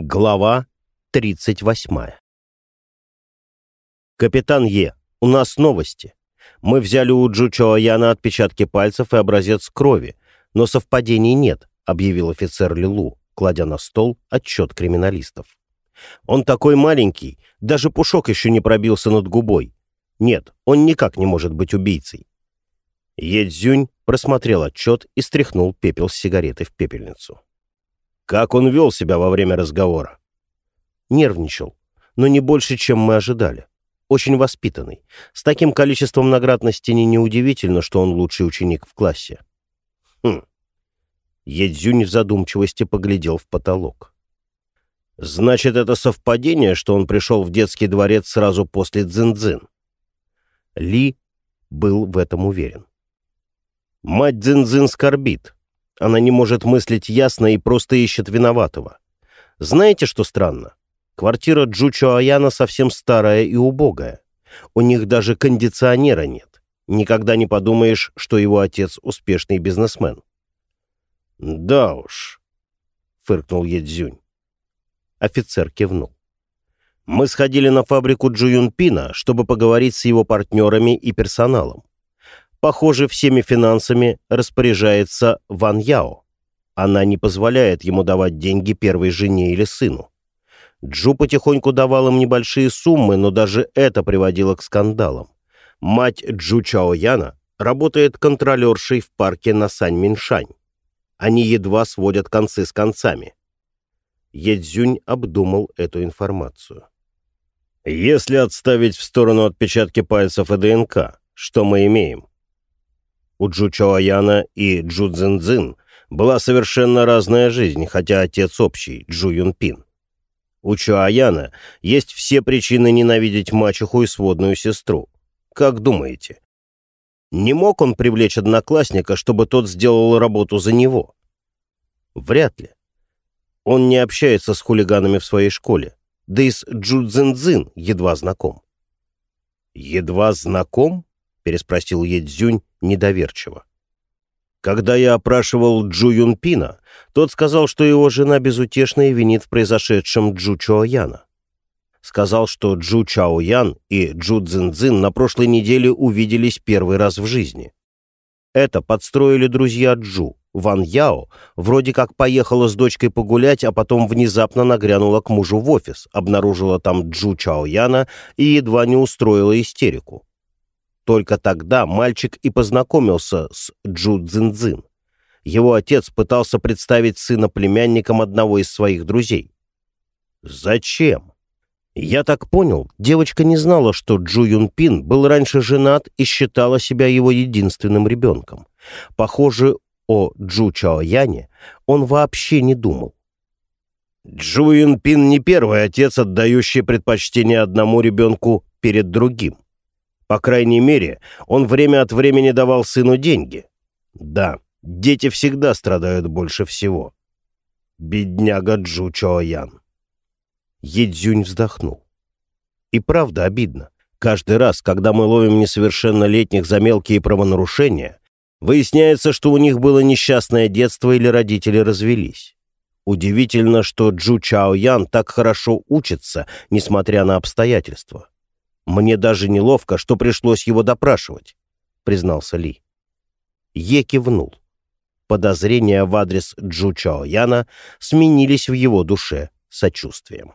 Глава 38 «Капитан Е, у нас новости. Мы взяли у Джучо Аяна отпечатки пальцев и образец крови, но совпадений нет», — объявил офицер Лилу, кладя на стол отчет криминалистов. «Он такой маленький, даже пушок еще не пробился над губой. Нет, он никак не может быть убийцей». Едзюнь просмотрел отчет и стряхнул пепел с сигареты в пепельницу. Как он вел себя во время разговора? Нервничал, но не больше, чем мы ожидали. Очень воспитанный. С таким количеством наград на стене неудивительно, что он лучший ученик в классе. Хм. Едзюнь в задумчивости поглядел в потолок. Значит, это совпадение, что он пришел в детский дворец сразу после Цзиньцзин? Ли был в этом уверен. Мать Цзиньцзин скорбит, она не может мыслить ясно и просто ищет виноватого. Знаете, что странно? Квартира Джучо Аяна совсем старая и убогая. У них даже кондиционера нет. Никогда не подумаешь, что его отец успешный бизнесмен. «Да уж», — фыркнул Едзюнь. Офицер кивнул. «Мы сходили на фабрику Джуюнпина, чтобы поговорить с его партнерами и персоналом. Похоже, всеми финансами распоряжается Ван Яо. Она не позволяет ему давать деньги первой жене или сыну. Джу потихоньку давал им небольшие суммы, но даже это приводило к скандалам. Мать Джу Чао Яна работает контролершей в парке на Сань-Миншань. Они едва сводят концы с концами. Едзюнь обдумал эту информацию. Если отставить в сторону отпечатки пальцев и ДНК, что мы имеем? У Джу Чоаяна и Джу Цзиньцзин была совершенно разная жизнь, хотя отец общий, Джу Юнпин. У Чоаяна есть все причины ненавидеть мачеху и сводную сестру. Как думаете? Не мог он привлечь одноклассника, чтобы тот сделал работу за него? Вряд ли. Он не общается с хулиганами в своей школе, да и с Джу Цзиньцзин едва знаком. Едва знаком? переспросил Едзюнь недоверчиво. Когда я опрашивал Джу Юнпина, тот сказал, что его жена безутешно и винит в произошедшем Джу Чояна. Сказал, что Джу Чаоян и Джу Цзиньцзин на прошлой неделе увиделись первый раз в жизни. Это подстроили друзья Джу. Ван Яо вроде как поехала с дочкой погулять, а потом внезапно нагрянула к мужу в офис, обнаружила там Джу Чаояна и едва не устроила истерику. Только тогда мальчик и познакомился с Джу Цзиньцзин. Его отец пытался представить сына племянником одного из своих друзей. Зачем? Я так понял, девочка не знала, что Джу Юнпин был раньше женат и считала себя его единственным ребенком. Похоже, о Джу Чаояне он вообще не думал. Джу Юнпин не первый отец, отдающий предпочтение одному ребенку перед другим. По крайней мере, он время от времени давал сыну деньги. Да, дети всегда страдают больше всего. Бедняга Джу Чоян. Едзюнь вздохнул. И правда обидно. Каждый раз, когда мы ловим несовершеннолетних за мелкие правонарушения, выясняется, что у них было несчастное детство или родители развелись. Удивительно, что Джу Чао Ян так хорошо учится, несмотря на обстоятельства. «Мне даже неловко, что пришлось его допрашивать», — признался Ли. Е кивнул. Подозрения в адрес Джу Чао Яна сменились в его душе сочувствием.